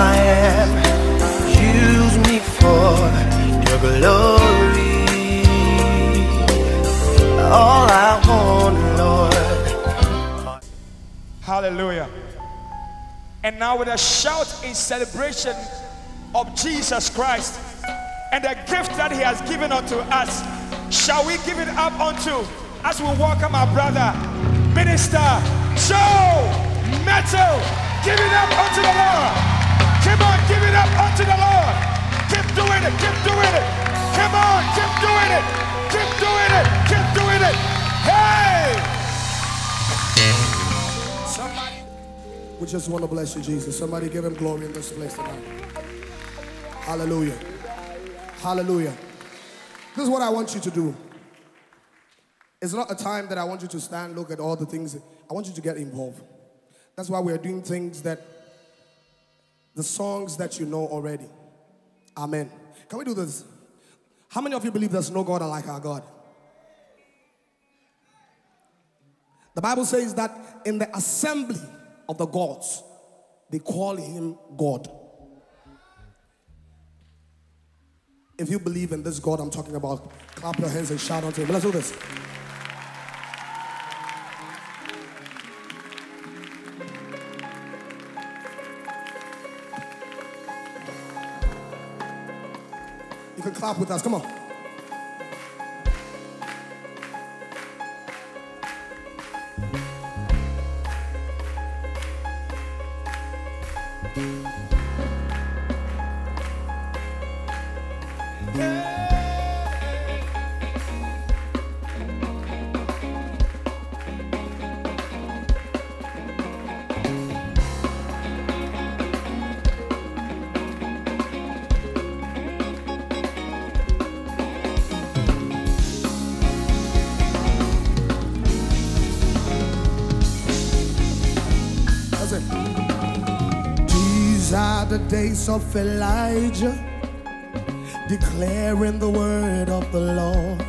I am. Use me for your glory. All I want, Lord. Hallelujah. And now, with a shout in celebration of Jesus Christ and the gift that He has given unto us, shall we give it up unto as we welcome our brother, Minister Joe Metal? Give it up unto the Lord. Come on, give it up unto the Lord. Keep doing it, keep doing it. Come on, keep doing it, keep doing it, keep doing it. Hey! Somebody. We just want to bless you, Jesus. Somebody give him glory in this place tonight. Hallelujah. Hallelujah. This is what I want you to do. It's not a time that I want you to stand, look at all the things. I want you to get involved. That's why we're doing things that the songs that you know already. Amen. Can we do this? How many of you believe there's no God like our God? The Bible says that in the assembly of the gods, they call him God. If you believe in this God I'm talking about, clap your hands and shout unto him. Let's do this. You can clap with us. Come on. That's The days of Elijah, declaring the word of the Lord.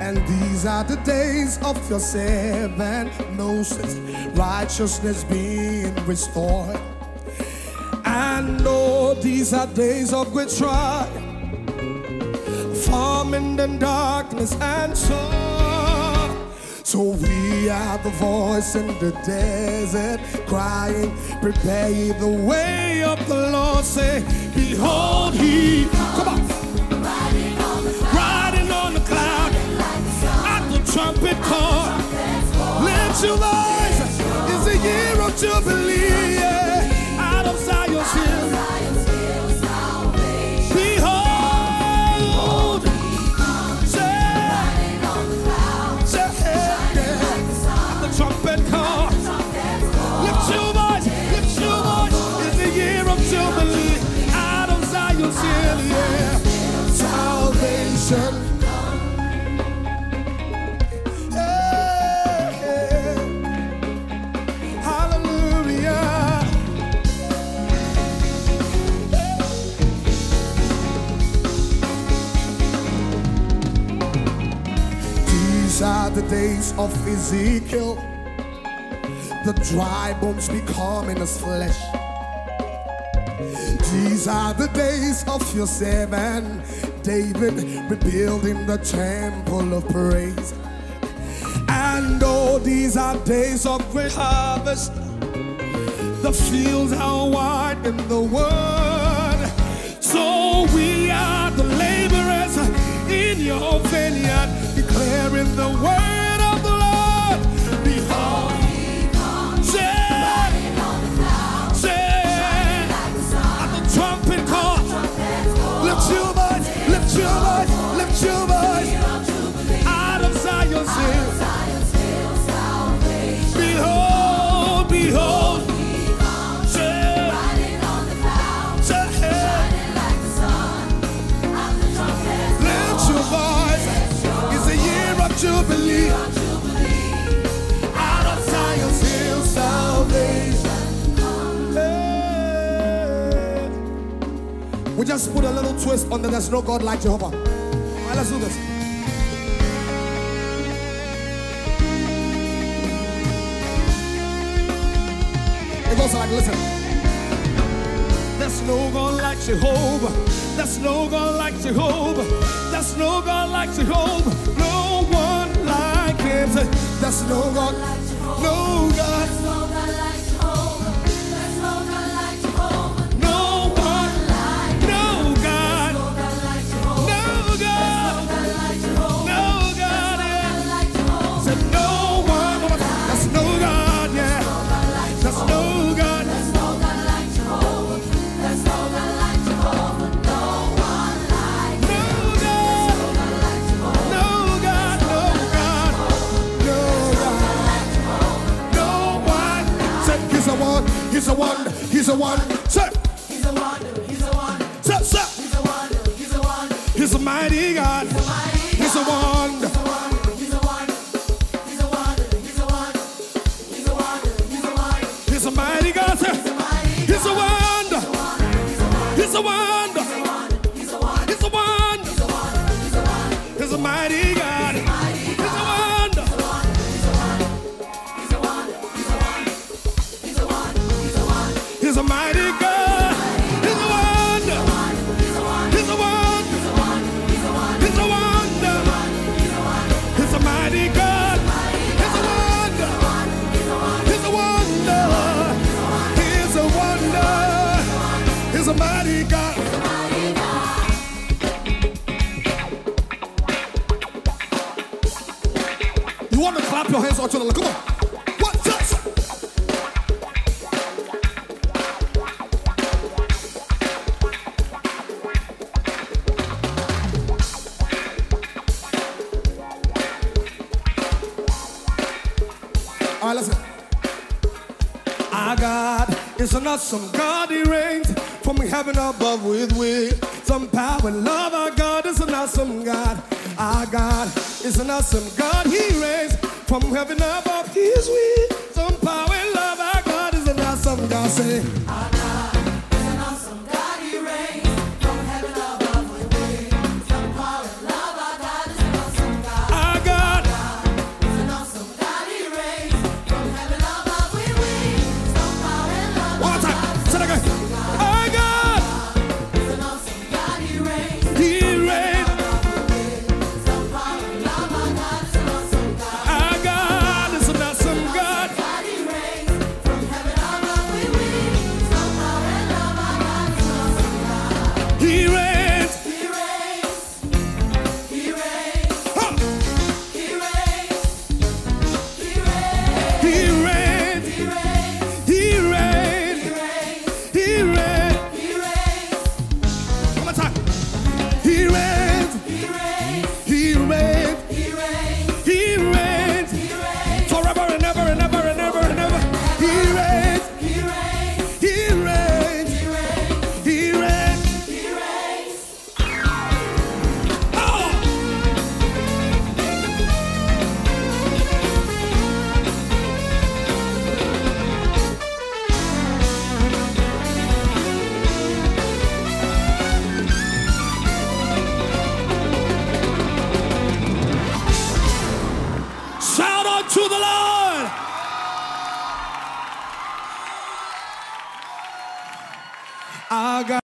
And these are the days of your servant Moses, righteousness being restored. And oh, these are days of great trial, famine and darkness and sorrow. So we are the voice in the desert, crying, prepare the way of the Lord. Say, Behold, he, come on, the days of Ezekiel. The dry bones becoming as flesh. These are the days of your servant David rebuilding the temple of praise. And oh, these are days of great harvest. The fields are wide in the world. So we are the laborers in your vineyard, declaring the word Just put a little twist on the there's no God like Jehovah. All right, let's do this. It goes like, listen. There's no God like Jehovah. There's no God like Jehovah. There's no God like Jehovah. No one like him. There's no God, no God, one. He's a one. He's a one. Say. Say. Say. He's a wonder. He's a wonder. He's a mighty God. He's a wonder. He's the one. He's the one. He's the one. He's the one. He's the one. He's a mighty God. Say. He's a wonder. He's a wonder. He's a wonder. He's one. He's one. He's one. He's a mighty God. He's He's a mighty God. He's a wonder. He's a wonder. He's a wonder. He's a mighty God. He's a wonder. He's a wonder. He's a wonder. He's a mighty God. You want to clap your hands onto the come on. God an awesome God. He reigns from heaven above with wisdom, power, and love. Our God is an awesome God. Our God is an awesome God. He reigns from heaven above. He is wisdom, power, and love. Our God is an awesome God. Say, our He